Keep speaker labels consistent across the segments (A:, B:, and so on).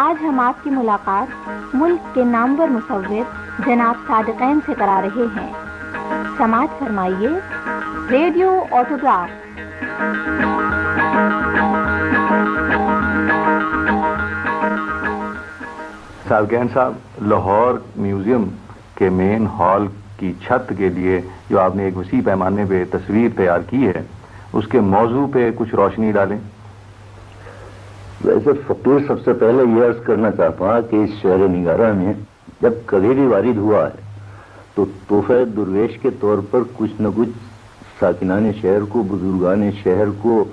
A: آج ہم آپ کی ملاقات ملک کے نامور مصور جناب صادقین سے کرا رہے ہیں۔ سماعت فرمائیے، ریڈیو آٹوگراف۔
B: صادقین صاحب، لاہور میوزیم کے مین ہال کی چھت کے لیے جو آپ نے ایک وسیع پیمانے پہ تصویر تیار کی ہے، اس کے موضوع پہ کچھ روشنی ڈالیں۔
C: ویسے فقیر سب سے پہلے یہ عرض کرنا چاہتا ہوں کہ اس شہر نگارہ میں جب کبھی بھی وارد ہوا ہے، تو تحفہ درویش کے طور پر کچھ نہ کچھ ساکنان شہر کو، بزرگان شہر کو،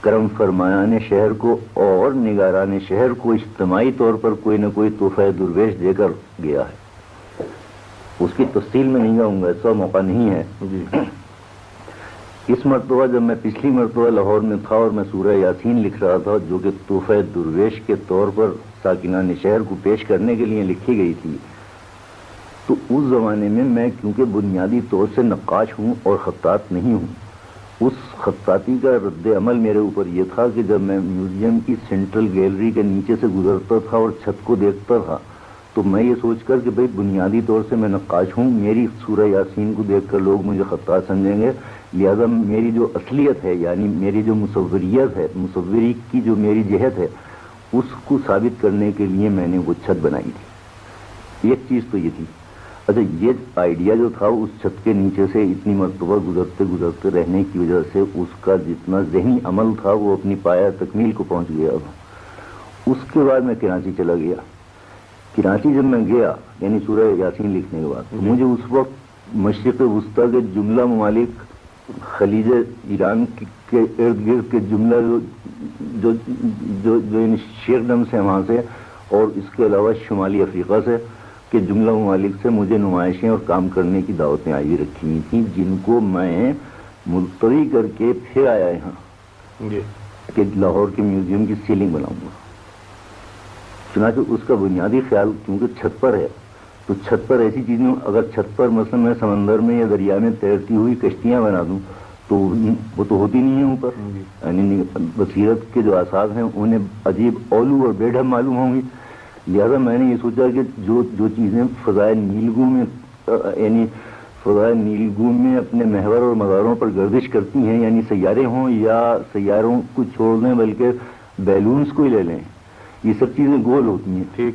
C: کرم فرمایان شہر کو اور نگاران شہر کو اجتماعی طور پر کوئی نہ کوئی تحفہ درویش دے کر گیا ہے۔ اس کی تفصیل میں نہیں گاؤں گا، ایسا موقع نہیں ہے۔
B: جی۔
C: اس مرتبہ جب میں پچھلی مرتبہ لاہور میں تھا اور میں سورہ یاسین لکھ رہا تھا، جو کہ تحفہ درویش کے طور پر ساکنان شہر کو پیش کرنے کے لیے لکھی گئی تھی، تو اس زمانے میں میں کیونکہ بنیادی طور سے نقاش ہوں اور خطاط نہیں ہوں، اس خطاطی کا رد عمل میرے اوپر یہ تھا کہ جب میں میوزیم کی سینٹرل گیلری کے نیچے سے گزرتا تھا اور چھت کو دیکھتا تھا تو میں یہ سوچ کر کہ بھئی بنیادی طور سے میں نقاش ہوں، میری سورہ یاسین کو دیکھ کر لوگ مجھے خطاط سمجھیں گے۔ لہذا میری جو اصلیت ہے یعنی میری جو مصوریت ہے، مصوری کی جو میری جہت ہے، اس کو ثابت کرنے کے لیے میں نے وہ چھت بنائی تھی۔ ایک چیز تو یہ تھی۔ اچھا یہ آئیڈیا جو تھا، اس چھت کے نیچے سے اتنی مرتبہ گزرتے گزرتے رہنے کی وجہ سے اس کا جتنا ذہنی عمل تھا، وہ اپنی پایا تکمیل کو پہنچ گیا۔ اس کے بعد میں کراچی چلا گیا۔ کراچی جب میں گیا یعنی سورہ یاسین لکھنے کے بعد تو مجھے اس وقت مشرق وسطی کے جملہ ممالک خلیج ایران کے ارد گرد کے جملہ جو جو جو یعنی شیخ ڈم سے وہاں سے اور اس کے علاوہ شمالی افریقہ سے کہ جملہ ممالک سے مجھے نمائشیں اور کام کرنے کی دعوتیں آئی رکھی ہوئی تھیں جن کو میں ملتوی کر کے پھر آیا یہاں
B: جی۔
C: کہ لاہور کے میوزیم کی سیلنگ بناؤں گا۔ چنانچہ اس کا بنیادی خیال کیونکہ چھت پر ہے تو چھت پر ایسی چیزیں اگر چھت پر مثلا میں سمندر میں یا دریا میں تیرتی ہوئی کشتیاں بنا دوں تو وہ تو ہوتی نہیں ہے اوپر۔ یعنی بصیرت کے جو اعصاب ہیں انہیں عجیب اولو اور بے ڈھب معلوم ہوں گی۔ لہذا میں نے یہ سوچا کہ جو جو چیزیں فضائے نیلگو میں یعنی فضائے نیلگو میں اپنے محور اور مزاروں پر گردش کرتی ہیں یعنی سیارے ہوں یا سیاروں کو چھوڑ دیں بلکہ بیلونس کو ہی لے لیں۔ یہ سب چیزیں گول ہوتی ہیں۔
B: ٹھیک۔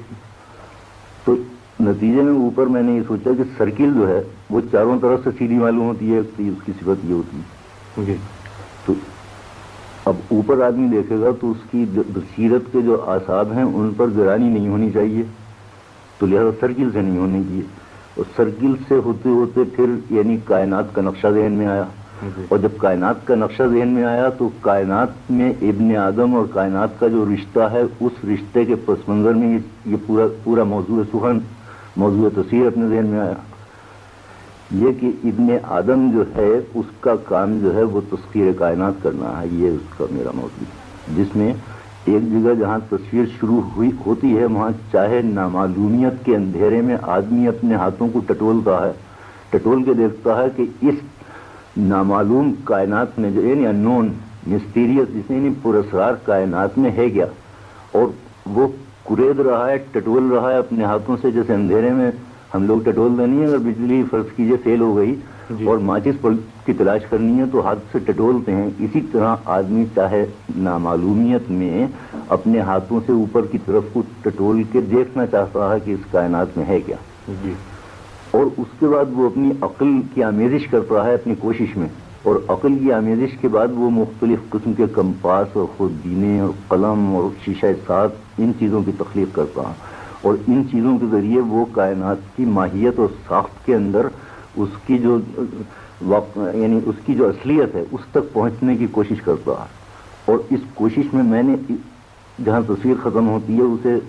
C: تو نتیجے میں اوپر میں نے یہ سوچا کہ سرکل جو ہے وہ چاروں طرف سے سیدھی معلوم ہوتی ہے اس کی صفت یہ ہوتی ہے۔
B: جی۔
C: تو اب اوپر آدمی دیکھے گا تو اس کی بصیرت کے جو اعصاب ہیں ان پر گرانی نہیں ہونی چاہیے۔ تو لہذا سرکل سے نہیں ہونی چاہیے اور سرکل سے ہوتے ہوتے پھر یعنی کائنات کا نقشہ ذہن میں آیا۔ اور جب کائنات کا نقشہ ذہن میں آیا تو کائنات میں ابن آدم اور کائنات کا جو رشتہ ہے، اس رشتے کے پس منظر میں یہ- پورا پورا موضوع سخن موضوع تصویر اپنے ذہن میں آیا۔ یہ کہ ابن آدم جو ہے، اس کا کام جو ہے، وہ تسخیر کائنات کرنا ہے، یہ اس کا میرا موضوع ہے۔ جس میں ایک جگہ جہاں تصویر شروع ہوئی ہوتی ہے، وہاں چاہے نامعلومیت کے اندھیرے میں آدمی اپنے ہاتھوں کو ٹٹولتا ہے۔ ٹٹول کے دیکھتا ہے کہ اس نامعلوم کائنات میں جو یعنی انون مسٹیریس جس یعنی پرسرار کائنات میں ہے کیا؟ اور وہ کرید رہا ہے ٹٹول رہا ہے اپنے ہاتھوں سے جیسے اندھیرے میں ہم لوگ ٹٹولتے نہیں ہیں اگر بجلی فرض کیجیے فیل ہو گئی
B: جی۔
C: اور ماچس پر کی تلاش کرنی ہے تو ہاتھ سے ٹٹولتے ہیں۔ اسی طرح آدمی چاہے نامعلومیت میں اپنے ہاتھوں سے اوپر کی طرف کو ٹٹول کے دیکھنا چاہتا ہے کہ اس کائنات میں ہے کیا؟
B: جی۔
C: اور اس کے بعد وہ اپنی عقل کی آمیزش کرتا ہے اپنی کوشش میں۔ اور عقل کی آمیزش کے بعد وہ مختلف قسم کے کمپاس اور خود بینے اور قلم اور شیشہ ساتھ ان چیزوں کی تخلیق کرتا ہے۔ اور ان چیزوں کے ذریعے وہ کائنات کی ماہیت اور ساخت کے اندر اس کی جو واق- یعنی اس کی جو اصلیت ہے، اس تک پہنچنے کی کوشش کرتا ہے۔ اور اس کوشش میں میں نے جہاں تصویر ختم ہوتی ہے، اسے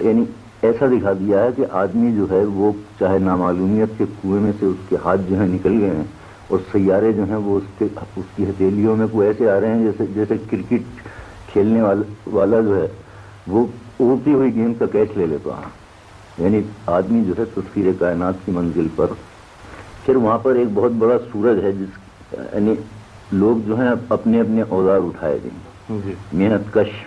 C: یعنی ایسا دکھا دیا ہے کہ آدمی جو ہے وہ چاہے نامعلومیت کے کنویں میں سے اس کے ہاتھ جو ہیں نکل گئے ہیں اور سیارے جو ہیں وہ اس کے اس کی ہتھیلیوں میں کوئی ایسے آ رہے ہیں جیسے جیسے کرکٹ کھیلنے والا والا جو ہے وہ اڑتی ہوئی گیند کا کیچ لے لیتا ہے یعنی آدمی جو ہے تصویر کائنات کی منزل پر۔ پھر وہاں پر ایک بہت بڑا سورج ہے جس یعنی لوگ جو ہیں اپنے اپنے اوزار اٹھائے گئے۔
B: جی۔
C: محنت کش۔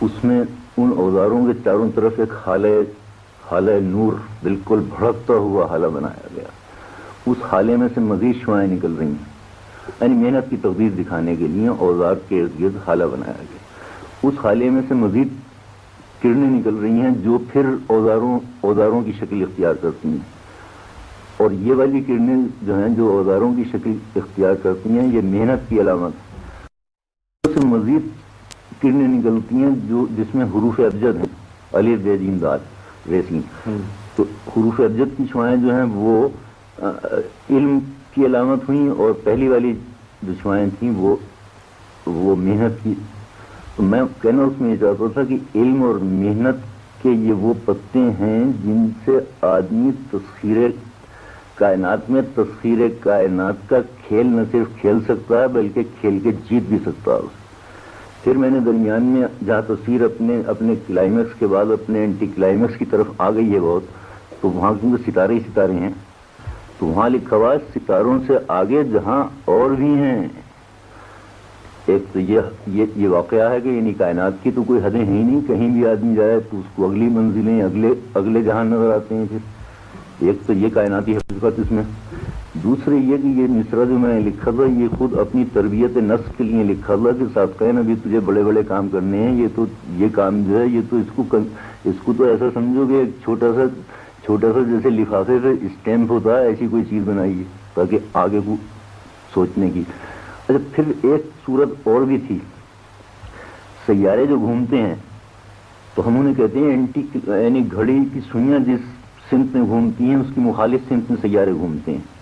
C: اس میں ان اوزاروں کے چاروں طرف ایک حالہ حالہ نور بالکل بھڑکتا ہوا حالہ بنایا گیا۔ اس حالے میں سے مزید شوائیں نکل رہی ہیں۔ یعنی محنت کی تقدیر دکھانے کے لیے اوزار کے ارد گرد حالہ بنایا گیا۔ اس حالے میں سے مزید کرنیں نکل رہی ہیں جو پھر اوزاروں اوزاروں کی شکل اختیار کرتی ہیں۔ اور یہ والی کرنیں جو ہیں، جو اوزاروں کی شکل اختیار کرتی ہیں، یہ محنت کی علامت۔ سے مزید کرنیں نکلتی ہیں جو جس میں حروف ابجد ہیں۔ علی بے جین دار ریسنگ تو حروف ابجد کی شوائیں جو ہیں وہ علم کی علامت ہوئیں اور پہلی والی جو شوائیں تھیں وہ وہ محنت کی۔ تو میں کہنا اس میں یہ چاہتا تھا کہ علم اور محنت کے یہ وہ پتے ہیں جن سے آدمی تصویر کائنات میں تصویر کائنات کا کھیل نہ صرف کھیل سکتا ہے بلکہ کھیل کے جیت بھی سکتا ہے۔ پھر میں نے درمیان میں جہاں تصویر اپنے اپنے کلائمیکس کے بعد اپنے اینٹی کلائمیکس کی طرف آ گئی ہے بہت، تو وہاں کیونکہ ستارے ہی ستارے ہیں؟ تو وہاں لکھا ہوا ستاروں سے آگے جہاں اور بھی ہیں۔ ایک تو یہ یہ واقعہ ہے کہ یعنی کائنات کی تو کوئی حدیں ہیں ہی نہیں، کہیں بھی آدمی جائے تو اس کو اگلی منزلیں، اگلے اگلے جہاں نظر آتے ہیں پھر۔ ایک تو یہ کائناتی حقیقت اس میں دوسرے یہ کہ یہ مصرا جو میں نے لکھا تھا، یہ خود اپنی تربیت نسل کے لیے لکھا تھا کہ صادقین ابھی تجھے بڑے بڑے کام کرنے ہیں، یہ تو یہ کام جو ہے، یہ تو اس کو اس کو تو ایسا سمجھو کہ ایک چھوٹا سا چھوٹا سا جیسے لفافے سے اسٹیمپ ہوتا ہے، ایسی کوئی چیز بنائیے تاکہ آگے کو سوچنے کی۔ اچھا پھر ایک صورت اور بھی تھی۔ سیارے جو گھومتے ہیں، تو ہم انہیں کہتے ہیں اینٹی یعنی گھڑی کی سوئیاں جس سمت میں گھومتی ہیں، اس کی مخالف سمت میں سیارے گھومتے ہیں۔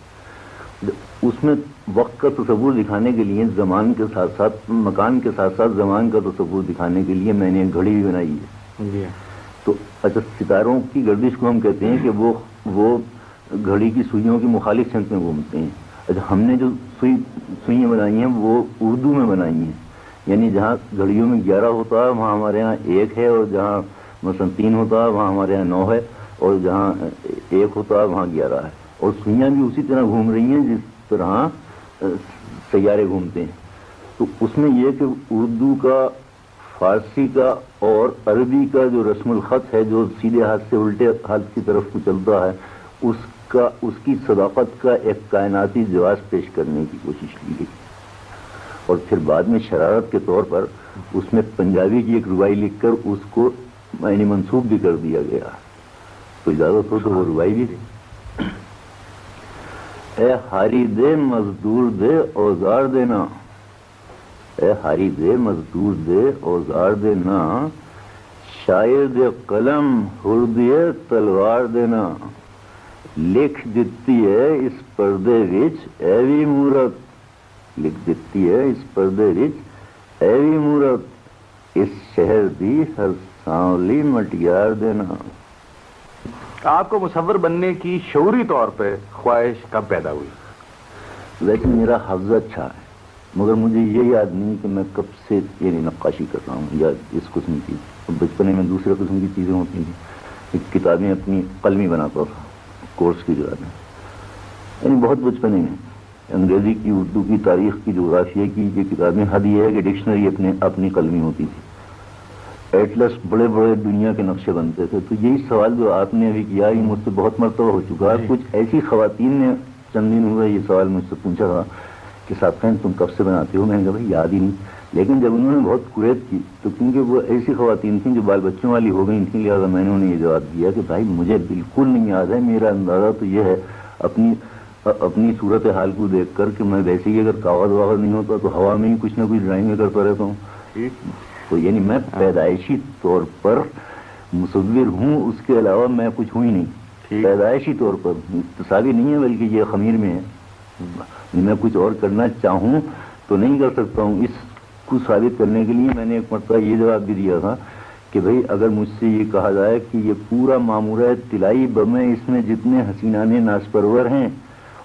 C: اس میں وقت کا تصور دکھانے کے لیے زمان کے ساتھ ساتھ مکان کے ساتھ ساتھ زمان کا تصور دکھانے کے لیے میں نے ایک گھڑی بھی بنائی ہے۔ جی۔ تو اچھا ستاروں کی گردش کو ہم کہتے ہیں کہ وہ وہ گھڑی کی سوئیوں کی مخالف سمت میں گھومتے ہیں۔ اچھا ہم نے جو سوئی سوئیاں بنائی ہیں وہ اردو میں بنائی ہیں۔ یعنی جہاں گھڑیوں میں گیارہ ہوتا ہے وہاں ہمارے یہاں ایک ہے اور جہاں مثلاً تین ہوتا ہے وہاں ہمارے یہاں نو ہے اور جہاں ایک ہوتا ہے وہاں گیارہ ہے۔ اور سوئیاں بھی اسی طرح گھوم رہی ہیں جس طرح سیارے گھومتے ہیں۔ تو اس میں یہ کہ اردو کا، فارسی کا اور عربی کا جو رسم الخط ہے، جو سیدھے ہاتھ سے الٹے ہاتھ کی طرف کو چلتا ہے، اس کا، اس کی صداقت کا ایک کائناتی جواز پیش کرنے کی کوشش کی گئی۔ اور پھر بعد میں شرارت کے طور پر اس میں پنجابی کی ایک روائی لکھ کر اس کو میں منسوخ بھی کر دیا گیا۔ تو اجازت ہو تو وہ روائی بھی تھی اے ہاری دے مزدور دے اوزار دینا اے ہاری دے مزدور دے اوزار دینا شاعر دے قلم ہردیے تلوار دینا لکھ دیتی ہے اس پردے وچ ایوی مورت۔ لکھ دیتی ہے اس پردے وچ ایوی مورت۔ اس شہر دی ہر سانولی مٹیار دینا
B: آپ کو مصور بننے کی شعوری طور پہ خواہش کب پیدا ہوئی؟
C: ویسے میرا حفظ اچھا ہے، مگر مجھے یہ یاد نہیں کہ میں کب سے یعنی نقاشی کر رہا ہوں یا اس قسم کی، بچپنے میں دوسرے قسم کی چیزیں ہوتی تھیں کتابیں اپنی قلمی بناتا تھا کورس کی جو ہے یعنی بہت بچپنے میں۔ انگریزی کی، اردو کی، تاریخ کی، جغرافیہ کی، یہ کتابیں، حد یہ ہے کہ ڈکشنری اپنے، اپنی قلمی ہوتی تھی۔ ایٹلس بڑے بڑے دنیا کے نقشے بنتے تھے۔ تو یہی سوال جو آپ نے ابھی کیا یہ مجھ سے بہت مرتبہ ہو چکا۔ ہے جی۔ کچھ ایسی خواتین نے چند دن ہوئے یہ سوال مجھ سے پوچھا تھا کہ ساتھ تم کب سے بناتے ہو؟ میں نے کہا بھائی یاد ہی نہیں۔ لیکن جب انہوں نے بہت قریت کی تو کیونکہ وہ ایسی خواتین تھیں جو بال بچوں والی ہو گئی تھیں لہٰذا میں نے انہیں یہ جواب دیا کہ بھائی مجھے بالکل نہیں یاد ہے۔ میرا اندازہ تو یہ ہے اپنی اپنی صورت حال کو دیکھ کر کہ میں ویسے ہی اگر کاغذ واغذ نہیں ہوتا تو ہوا میں ہی کچھ نہ کچھ ڈرائنگیں کرتا رہتا ہوں۔ تو یعنی میں پیدائشی طور پر مصور ہوں اس کے علاوہ میں کچھ ہوں ہی نہیں۔ پیدائشی طور پر تصاوی نہیں ہے بلکہ یہ خمیر میں ہے۔ یعنی میں کچھ اور کرنا چاہوں تو نہیں کر سکتا ہوں۔ اس کو ثابت کرنے کے لیے میں نے ایک مرتبہ یہ جواب بھی دیا تھا کہ بھائی اگر مجھ سے یہ کہا جائے کہ یہ پورا معمور ہے تلائی بم اس میں جتنے حسینان ناس پرور ہیں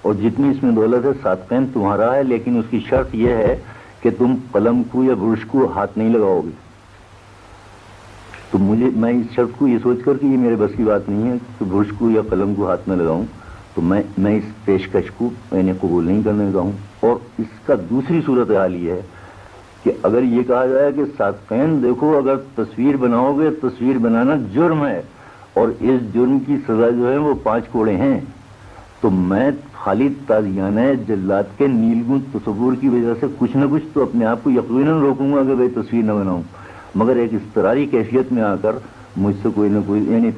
C: اور جتنی اس میں دولت ہے سات پین تمہارا ہے لیکن اس کی شرط یہ ہے کہ تم قلم کو یا برش کو ہاتھ نہیں لگاؤ گے۔ تو مجھے، میں اس شرط کو یہ سوچ کر کہ یہ میرے بس کی بات نہیں ہے کہ برش کو یا قلم کو ہاتھ نہ لگاؤں۔ تو میں میں اس پیشکش کو میں نے قبول نہیں کرنے لگا ہوں۔ اور اس کا دوسری صورت حال یہ ہے کہ اگر یہ کہا جائے کہ ساتقین دیکھو، اگر تصویر بناؤ گے، تصویر بنانا جرم ہے۔ اور اس جرم کی سزا جو ہے وہ پانچ کوڑے ہیں۔ تو میں خالد تازیانہ جلات کے نیلگن تصور کی وجہ سے کچھ نہ کچھ تو اپنے آپ کو یقیناً روکوں گا کہ بھائی تصویر نہ بناؤں۔ مگر ایک استراری کیفیت میں آ کر مجھ سے کوئی نہ کوئی یعنی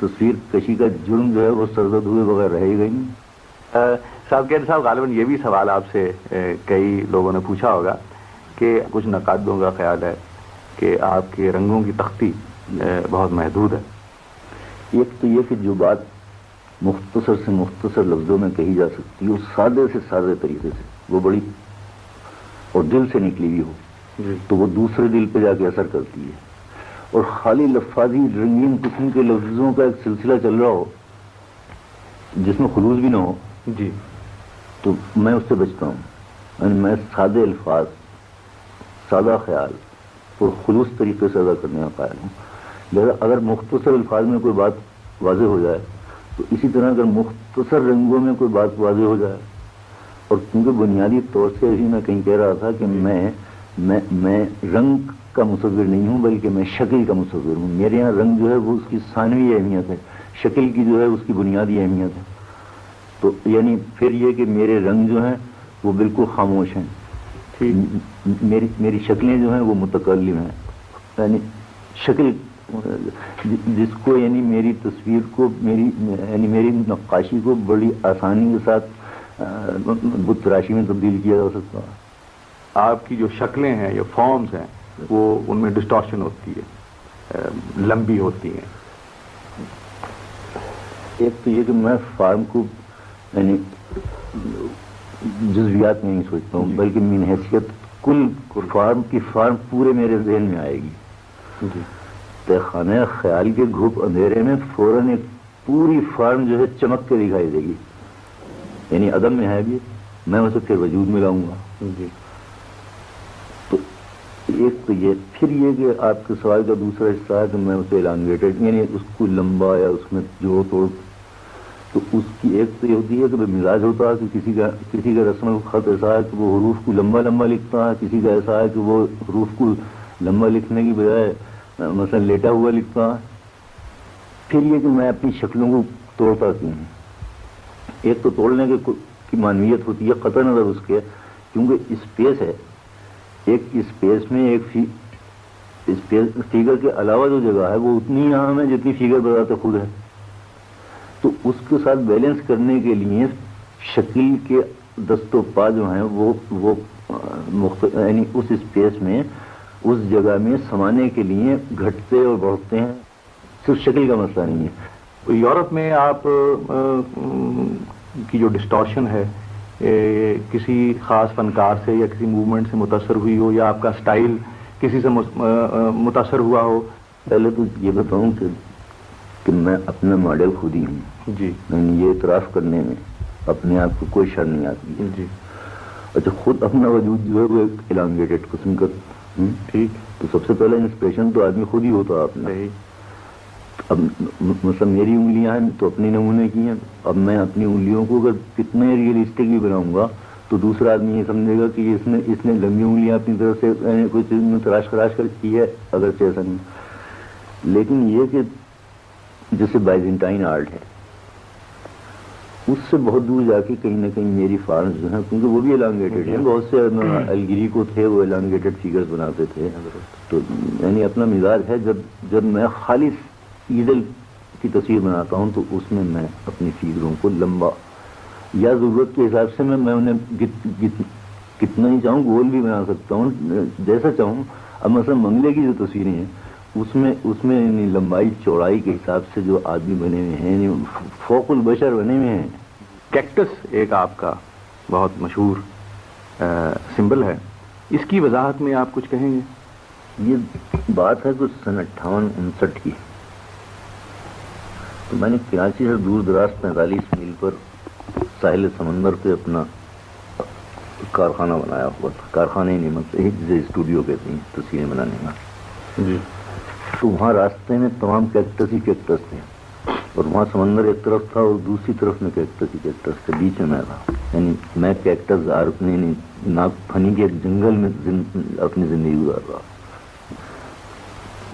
C: تصویر کشی کا جرم جو ہے وہ سرزد ہوئے بغیر گا ہی نہیں
B: صاحب کہتے صاحب غالباً یہ بھی سوال آپ سے کئی لوگوں نے پوچھا ہوگا کہ کچھ نقادوں کا خیال ہے کہ آپ کے رنگوں کی تختی بہت محدود ہے۔
C: ایک تو یہ کہ جو بات مختصر سے مختصر لفظوں میں کہی جا سکتی ہے سادے سے سادے طریقے سے۔ وہ بڑی اور دل سے نکلی ہوئی ہو۔ جی۔ تو وہ دوسرے دل پہ جا کے اثر کرتی ہے۔ اور خالی لفاظی رنگین قسم کے لفظوں کا ایک سلسلہ چل رہا ہو جس میں خلوص بھی نہ ہو جی۔ تو میں اس سے بچتا ہوں۔ یعنی میں سادے الفاظ سادہ خیال اور خلوص طریقے سے ادا کرنے کا قائل ہوں۔ لہذا اگر مختصر الفاظ میں کوئی بات واضح ہو جائے تو اسی طرح اگر مختصر رنگوں میں کوئی بات واضح ہو جائے اور کیونکہ بنیادی طور سے ابھی میں کہیں کہہ رہا تھا کہ میں میں میں رنگ کا مصور نہیں ہوں بلکہ میں شکل کا مصور ہوں۔ میرے یہاں رنگ جو ہے وہ اس کی ثانوی اہمیت ہے۔ شکل کی جو ہے اس کی بنیادی اہمیت ہے۔ تو یعنی پھر یہ کہ میرے رنگ جو ہیں وہ بالکل خاموش ہیں۔ میری میری شکلیں جو ہیں وہ متکلم ہیں۔ یعنی شکل جس کو یعنی میری تصویر کو میری یعنی میری نقاشی کو بڑی آسانی کے ساتھ بت راشی میں تبدیل کیا جا سکتا ہے۔
B: آپ کی جو شکلیں ہیں یا فارمز ہیں وہ ان میں ڈسٹارشن ہوتی ہے لمبی ہوتی ہیں۔
C: ایک تو یہ کہ میں فارم کو یعنی جزویات میں نہیں سوچتا ہوں جی۔ بلکہ مین حیثیت کل فارم کی فارم پورے میرے ذہن میں آئے گی۔ جی خانہ خیال کے گھوپ اندھیرے میں فوراً ایک پوری فارم جو ہے چمک کے دکھائی دے گی۔ یعنی عدم میں ہے بھی میں اسے پھر وجود میں لاؤں گا۔ جی۔ تو ایک تو یہ پھر یہ کہ آپ کے سوال کا دوسرا حصہ ہے کہ میں اسے الانگیٹڈ یعنی اس کو لمبا یا اس میں جوڑ توڑ۔ تو اس کی ایک تو یہ ہوتی ہے کہ مزاج ہوتا ہے کہ کسی کا کسی کا رسم الخط ایسا ہے کہ وہ حروف کو لمبا لمبا لکھتا ہے کسی کا ایسا ہے کہ وہ حروف کو لمبا لکھنے کی بجائے مثلا لیٹا ہوا لکھتا پھر یہ کہ میں اپنی شکلوں کو توڑتا کیوں ہوں؟ ایک تو توڑنے کی مانویت ہوتی ہے، قطع نظر اس کے، کیونکہ اسپیس ہے۔ ایک اسپیس میں ایک اسپیس فیگر کے علاوہ جو جگہ ہے، وہ اتنی اہم ہے جتنی فیگر بتاتے خود ہے۔ تو اس کے ساتھ بیلنس کرنے کے لیے شکل کے دست و پا جو ہیں، وہ وہ یعنی اس اسپیس میں اس جگہ میں سمانے کے لیے گھٹتے اور بڑھتے ہیں۔ صرف شکل کا مسئلہ نہیں ہے۔
B: یورپ میں آپ کی جو ڈسٹورشن ہے کسی خاص فنکار سے یا کسی موومنٹ سے متاثر ہوئی ہو یا آپ کا سٹائل کسی سے متاثر ہوا ہو۔
C: پہلے تو یہ بتاؤں کہ کہ میں اپنا ماڈل خود ہی ہوں۔ جی۔ یہ اعتراف کرنے میں اپنے آپ کو کوئی شر نہیں آتی۔ جی۔ اچھا خود اپنا وجود جو ہے وہ ایک الانگیٹڈ قسم کا ٹھیک۔ تو سب سے پہلے انسپریشن تو آدمی خود ہی ہوتا آپ نے اب مثلا میری انگلیاں ہیں تو اپنے نمونے کی ہیں۔ اب میں اپنی انگلیوں کو اگر کتنے ریئلسٹک بھی بناؤں گا تو دوسرا آدمی یہ سمجھے گا کہ اس نے اس نے لمبی انگلیاں اپنی طرف سے کوئی چیز میں تراش خراش کر کی ہے اگر ایسا نہیں۔ لیکن یہ کہ جیسے بائزنٹائن آرٹ ہے۔ اس سے بہت دور جا کے کہیں نہ کہیں میری فارمز جو ہیں کیونکہ وہ بھی الانگیٹڈ ہیں بہت سے الگری کو تھے وہ الانگیٹڈ فیگرز بناتے تھے۔ تو یعنی اپنا مزاج ہے جب جب میں خالص ایڈل کی تصویر بناتا ہوں تو اس میں میں اپنی فیگروں کو لمبا یا ضرورت کے حساب سے میں میں انہیں کتنا ہی چاہوں گول بھی بنا سکتا ہوں جیسا چاہوں۔ اب مثلا منگلے کی جو تصویریں ہیں اس میں اس میں یعنی لمبائی چوڑائی کے حساب سے جو آدمی بنے ہوئے ہیں یعنی فوق البشر بنے ہوئے ہیں۔
B: کیکٹس ایک آپ کا بہت مشہور سمبل ہے۔ اس کی وضاحت میں آپ کچھ کہیں گے؟
C: یہ بات ہے کچھ سن اٹھاون انسٹھ کی۔ تو میں نے کراچی سے دور دراز پینتالیس میل پر ساحل سمندر پہ اپنا کارخانہ بنایا ہوا تھا۔ کارخانے نہیں مطلب جسے اسٹوڈیو کہتے ہیں تصویریں بنانے کا جی۔ تو وہاں راستے میں تمام کیکٹس ہی کیکٹس تھے۔ اور وہاں سمندر ایک طرف تھا اور دوسری طرف میں کیکٹس ہی کیکٹس کے بیچ میں میں تھا۔ یعنی میں کیکٹس اپنے ناگ پھنی کے ایک جنگل میں اپنی زندگی گزار رہا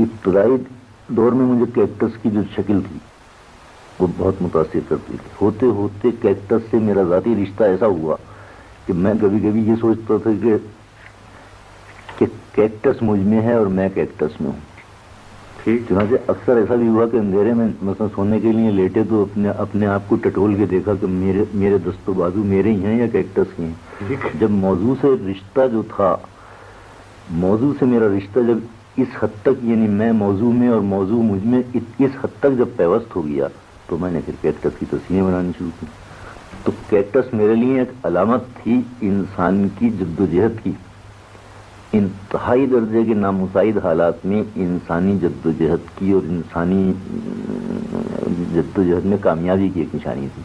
C: ابتدائی دور میں مجھے کیکٹس کی جو شکل تھی، وہ بہت متاثر کرتی تھی۔ ہوتے ہوتے کیکٹس سے میرا ذاتی رشتہ ایسا ہوا کہ میں کبھی کبھی یہ سوچتا تھا کہ کیکٹس مجھ میں ہے اور میں کیکٹس میں ہوں۔ ٹھیک چنانچہ اکثر ایسا بھی ہوا کہ اندھیرے میں مثلا سونے کے لیے لیٹے تو اپنے اپنے آپ کو ٹٹول کے دیکھا کہ میرے میرے دست و بازو میرے ہی ہیں یا کیکٹس کے ہیں۔ جب موضوع سے رشتہ جو تھا موضوع سے میرا رشتہ جب اس حد تک یعنی میں موضوع میں اور موضوع مجھ میں اس حد تک جب پیوست ہو گیا تو میں نے پھر کیکٹس کی تصویریں بنانی شروع کی۔ تو کیکٹس میرے لیے ایک علامت تھی انسان کی جد و جہد کی۔ انتہائی درجے کے نامسائد حالات میں انسانی جد و جہد کی اور انسانی جد و جہد میں کامیابی کی ایک نشانی تھی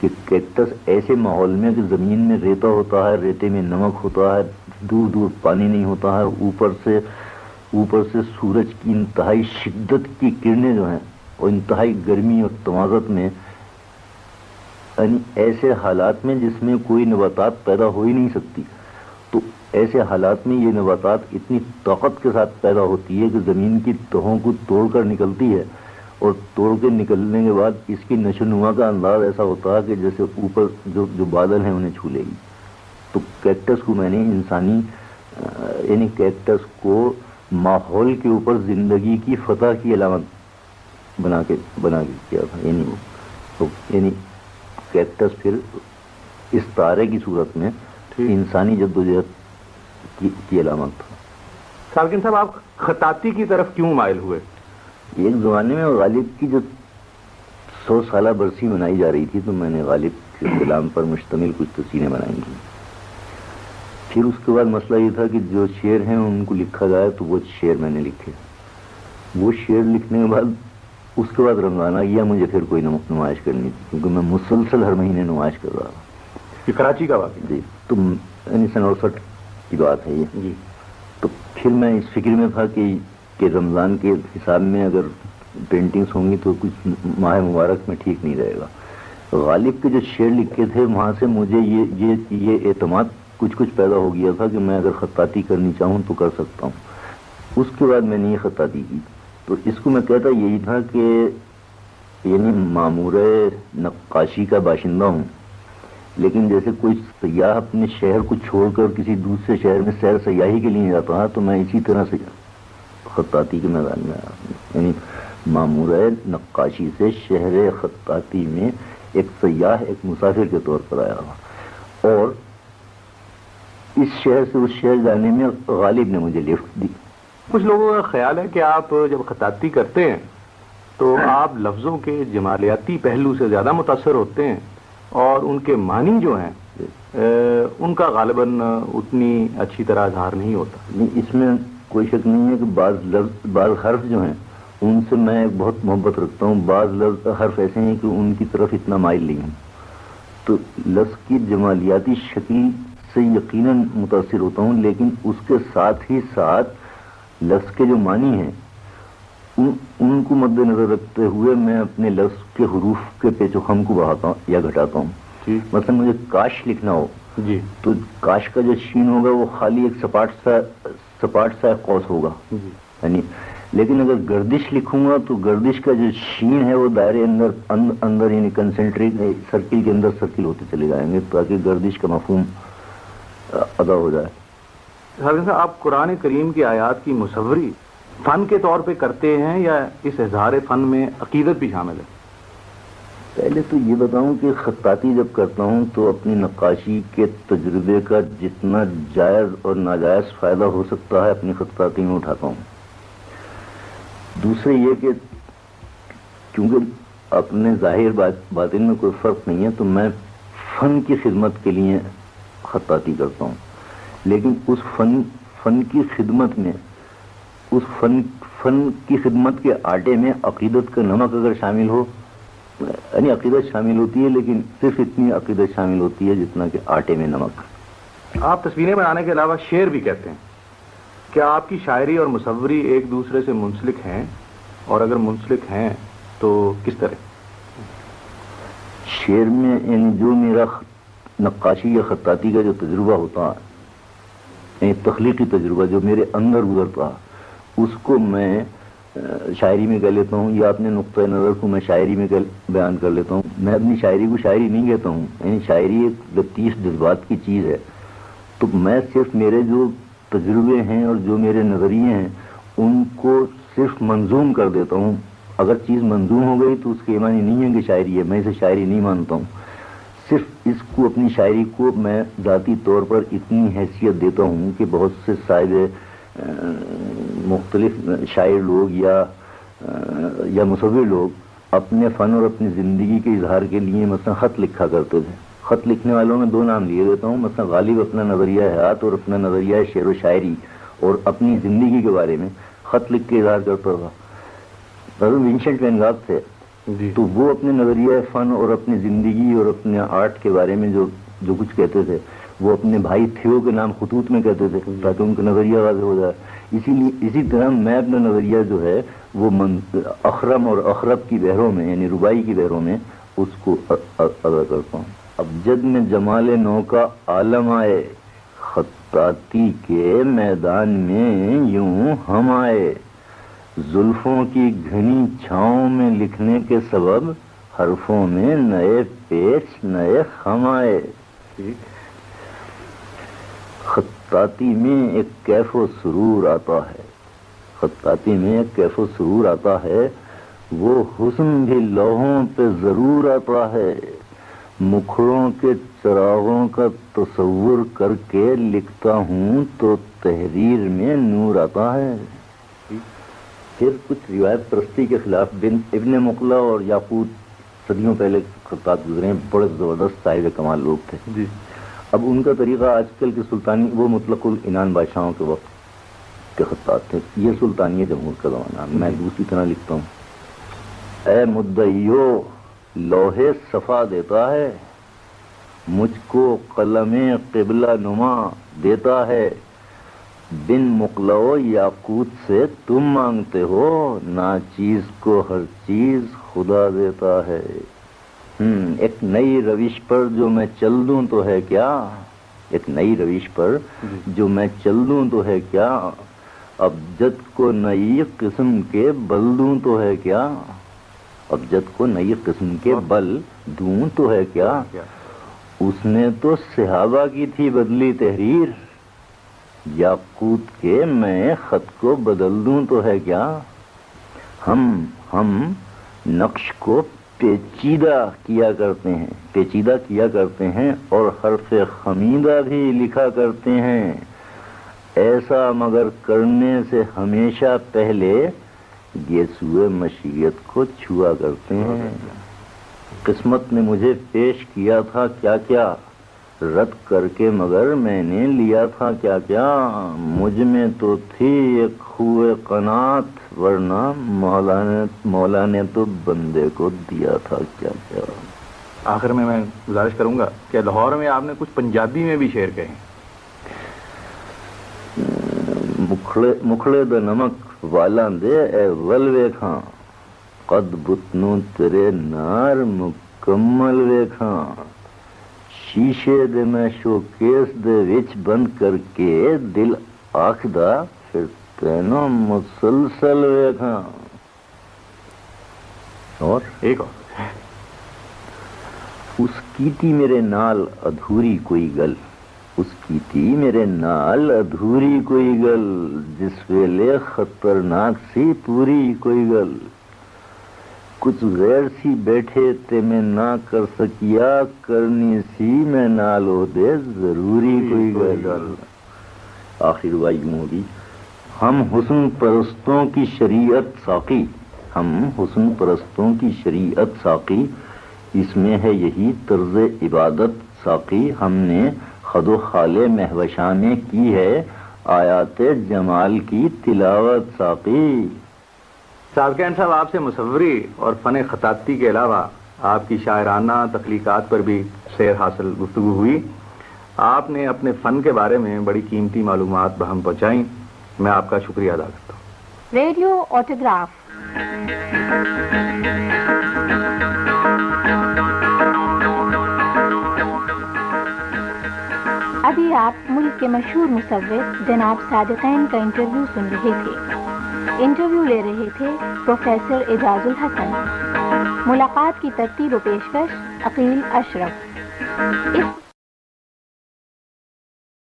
C: کہ کیکٹس ایسے ماحول میں کہ زمین میں ریتا ہوتا ہے، ریتے میں نمک ہوتا ہے، دور دور پانی نہیں ہوتا ہے، اوپر سے اوپر سے سورج کی انتہائی شدت کی کرنیں جو ہیں، اور انتہائی گرمی اور تمازت میں یعنی ایسے حالات میں جس میں کوئی نباتات پیدا ہو ہی نہیں سکتی۔ ایسے حالات میں یہ نباتات اتنی طاقت کے ساتھ پیدا ہوتی ہے کہ زمین کی تہوں کو توڑ کر نکلتی ہے اور توڑ کے نکلنے کے بعد اس کی نشو نما کا انداز ایسا ہوتا ہے کہ جیسے اوپر جو جو بادل ہیں انہیں چھو لے گی۔ تو کیکٹس کو میں نے انسانی یعنی کیکٹس کو ماحول کے اوپر زندگی کی فتح کی علامت بنا کے بنا کے کیا تھا۔ یعنی یعنی کیکٹس پھر اس تارے کی صورت میں انسانی جدوجہد کی علامت؟ تھا
B: سالکن صاحب آپ خطاطی کی طرف کیوں مائل ہوئے؟
C: ایک زمانے میں غالب کی جو سو سالہ برسی منائی جا رہی تھی تو میں نے غالب کے غلام پر مشتمل کچھ تصویریں بنائی تھیں پھر اس کے بعد مسئلہ یہ تھا کہ جو شعر ہیں ان کو لکھا جائے تو وہ شعر میں نے لکھے۔ وہ شعر لکھنے کے بعد اس کے بعد رمضان آ گیا مجھے پھر کوئی نمائش کرنی تھی کیونکہ میں مسلسل ہر مہینے نمائش کر رہا تھا۔
B: یہ کراچی کا واقعہ؟
C: جی تو یعنی سن اڑسٹھ کی بات ہے یہ۔
B: جی۔
C: تو پھر میں اس فکر میں تھا کہ کہ رمضان کے حساب میں اگر پینٹنگس ہوں گی تو کچھ ماہ مبارک میں ٹھیک نہیں رہے گا۔ غالب کے جو شعر لکھے تھے وہاں سے مجھے یہ یہ یہ اعتماد کچھ کچھ پیدا ہو گیا تھا کہ میں اگر خطاطی کرنی چاہوں تو کر سکتا ہوں۔ اس کے بعد میں نے یہ خطاطی کی۔ تو اس کو میں کہتا یہی تھا کہ یعنی معمور نقاشی کا باشندہ ہوں۔ لیکن جیسے کوئی سیاح اپنے شہر کو چھوڑ کر کسی دوسرے شہر میں سیر سیاحی کے لیے جاتا ہے تو میں اسی طرح سے خطاطی کے میدان میں آیا یعنی معمور نقاشی سے شہر خطاطی میں ایک سیاح، ایک مسافر کے طور پر آیا ہوا اور اس شہر سے اس شہر جانے میں غالب نے مجھے لفٹ دی۔
B: کچھ لوگوں کا خیال ہے کہ آپ جب خطاطی کرتے ہیں تو آپ لفظوں کے جمالیاتی پہلو سے زیادہ متاثر ہوتے ہیں۔ اور ان کے معنی جو ہیں ان کا غالباً اتنی اچھی طرح اظہار نہیں ہوتا۔
C: اس میں کوئی شک نہیں ہے کہ بعض لفظ بعض حرف جو ہیں ان سے میں بہت محبت رکھتا ہوں۔ بعض لفظ حرف ایسے ہیں کہ ان کی طرف اتنا مائل نہیں ہوں تو لفظ کی جمالیاتی شکل سے یقیناً متاثر ہوتا ہوں لیکن اس کے ساتھ ہی ساتھ لفظ کے جو معنی ہیں ان کو مد نظر رکھتے ہوئے میں اپنے لفظ کے حروف کے پیچ و خم کو بڑھاتا ہوں یا گھٹاتا ہوں
B: جی۔
C: مثلا مجھے کاش لکھنا ہو
B: جی
C: تو کاش کا جو شین ہوگا وہ خالی ایک سپاٹ سا سپاٹ سا قوس ہوگا
B: جی۔
C: یعنی لیکن اگر گردش لکھوں گا تو گردش کا جو شین ہے وہ دائرے اندر اندر یعنی کنسنٹریٹ سرکل کے اندر سرکل ہوتے چلے جائیں گے تاکہ گردش کا مفہوم ادا ہو جائے
B: آپ قرآن کریم کی آیات کی مصوری فن کے طور پہ کرتے ہیں یا اس اظہار فن میں عقیدت بھی شامل ہے؟
C: پہلے تو یہ بتاؤں کہ خطاطی جب کرتا ہوں تو اپنی نقاشی کے تجربے کا جتنا جائز اور ناجائز فائدہ ہو سکتا ہے اپنی خطاطی میں اٹھاتا ہوں۔ دوسرے یہ کہ کیونکہ اپنے ظاہر باطن میں کوئی فرق نہیں ہے تو میں فن کی خدمت کے لیے خطاطی کرتا ہوں۔ لیکن اس فن فن کی خدمت میں اس فن فن کی خدمت کے آٹے میں عقیدت کا نمک اگر شامل ہو یعنی عقیدت شامل ہوتی ہے لیکن صرف اتنی عقیدت شامل ہوتی ہے جتنا کہ آٹے میں نمک۔
B: آپ تصویریں بنانے کے علاوہ شعر بھی کہتے ہیں۔ کیا آپ کی شاعری اور مصوری ایک دوسرے سے منسلک ہیں؟ اور اگر منسلک ہیں تو کس طرح؟
C: شعر میں یعنی جو میرا نقاشی یا خطاطی کا جو تجربہ ہوتا ہے یعنی تخلیقی تجربہ جو میرے اندر گزرتا اس کو میں شاعری میں کہہ لیتا ہوں یا اپنے نقطۂ نظر کو میں شاعری میں بیان کر لیتا ہوں۔ میں اپنی شاعری کو شاعری نہیں کہتا ہوں یعنی شاعری ایک لطیف جذبات کی چیز ہے۔ تو میں صرف میرے جو تجربے ہیں اور جو میرے نظریے ہیں، ان کو صرف منظوم کر دیتا ہوں۔ اگر چیز منظوم ہو گئی تو اس کے معنی نہیں ہے کہ شاعری ہے، میں اسے شاعری نہیں مانتا ہوں۔ صرف اس کو، اپنی شاعری کو میں ذاتی طور پر اتنی حیثیت دیتا ہوں کہ بہت سے صاحب مختلف شاعر لوگ یا یا مصور لوگ اپنے فن اور اپنی زندگی کے اظہار کے لیے مثلا خط لکھا کرتے تھے۔ خط لکھنے والوں میں دو نام لیے دیتا ہوں۔ مثلا غالب اپنا نظریہ حیات اور اپنا نظریہ شعر و شاعری اور اپنی زندگی کے بارے میں خط لکھ کے اظہار کرتا تھا۔ ونشنٹ وینگاپ تھے۔ جی۔ تو وہ اپنے نظریہ فن اور اپنی زندگی اور اپنے آرٹ کے بارے میں جو جو کچھ کہتے تھے وہ اپنے بھائی تھیو کے نام خطوط میں کہتے تھے تاکہ ان کا نظریہ واضح ہو جائے۔ اسی لیے، اسی طرح میں اپنا نظریہ جو ہے، وہ اخرم اور اخرب کی بہروں میں یعنی ربائی کی بہروں میں، اس کو ادا کرتا ہوں۔ اب جد میں جمال نو کا عالم آئے، خطاطی کے میدان میں یوں ہم آئے۔ زلفوں کی گھنی چھاؤں میں لکھنے کے سبب، حرفوں میں نئے پیچ، نئے خم آئے۔ خطاطی میں ایک کیف و سرور آتا ہے۔ خطاطی میں ایک کیف و سرور آتا ہے۔ وہ حسن بھی لوہوں پہ ضرور آتا ہے۔ مکھڑوں کے چراغوں کا تصور کر کے لکھتا ہوں تو تحریر میں نور آتا ہے۔ پھر کچھ روایت پرستی کے خلاف بن ابن مقلا اور یاقوت صدیوں پہلے خطاط گزرے بڑے زبردست صاحب کمال لوگ تھے۔ جی۔ اب ان کا طریقہ آج کل کے سلطانی، وہ مطلق العنان بادشاہوں کے وقت کے خطاط تھے۔ یہ سلطانی جمہور کا زمانہ۔ میں دوسری طرح لکھتا ہوں۔ اے مدعیو، لوہے صفا دیتا ہے، مجھ کو قلم قبلہ نما دیتا ہے۔ بن مقلو یاقوت سے تم مانگتے ہو، نا چیز کو ہر چیز خدا دیتا ہے۔ ایک نئی روش پر جو میں چل دوں تو ہے کیا؟ ایک نئی روش پر جو میں چل دوں تو ہے کیا؟ اب جد کو نئی قسم کے بل دوں تو ہے کیا؟ اب جد کو نئی قسم کے بل دوں تو ہے کیا؟ اس نے تو صحابہ کی تھی بدلی تحریر۔ یاقوت کے میں خط کو بدل دوں تو ہے کیا؟ ہم ہم نقش کو پیچیدہ کیا کرتے ہیں، پیچیدہ کیا کرتے ہیں اور حرف خمیدہ بھی لکھا کرتے ہیں۔ ایسا مگر کرنے سے ہمیشہ پہلے گیسوئے مشیت کو چھوا کرتے ہیں۔ قسمت نے مجھے پیش کیا تھا، کیا کیا؟ رد کر کے مگر میں نے لیا تھا کیا کیا؟ مجھ میں تو تھی ایک خوئے قنات ورنہ مولا نے مولا نے تو بندے کو دیا تھا کیا کیا؟
B: آخر میں میں گزارش کروں گا کہ لاہور میں آپ نے کچھ پنجابی میں بھی شعر کہے
C: مکھڑے دا نمک والا دے اے ول ویکھاں قد بتنو تیرے نار مکمل ویکھاں شیشے دے میں شوکیس دے وچ بند کر کے دل آخدا پھر تینوں مسلسل ویکھاں۔ اور ایک اور۔ اس کی تھی میرے نال ادھوری کوئی گل۔ اس کی تھی میرے نال ادھوری کوئی گل۔ جس ویلے خطرناک سی پوری کوئی گل۔ کچھ غیر سی بیٹھے تے میں نہ کر سکیا کرنی سی میں نالو دے ضروری کوئی گل آخر وائی ہوگی ہم حسن پرستوں کی شریعت ساقی۔ ہم حسن پرستوں کی شریعت ساقی۔ اس میں ہے یہی طرز عبادت ساقی۔ ہم نے خد و خال مہوشاں میں کی ہے آیات جمال کی تلاوت ساقی۔
B: سابقین صاحب، آپ سے مصوری اور فن خطاطی کے علاوہ آپ کی شاعرانہ تخلیقات پر بھی سیر حاصل گفتگو ہوئی۔ آپ نے اپنے فن کے بارے میں بڑی قیمتی معلومات بہم پہنچائیں۔ میں آپ کا شکریہ ادا کرتا ہوں۔
A: Radio autograph. ابھی آپ ملک کے مشہور مصور جناب صادقین کا انٹرویو سن رہے تھے۔ انٹرویو لے رہے تھے پروفیسر اعجاز الحسن۔ ملاقات کی ترتیب و پیشکش عقیل اشرف۔ اس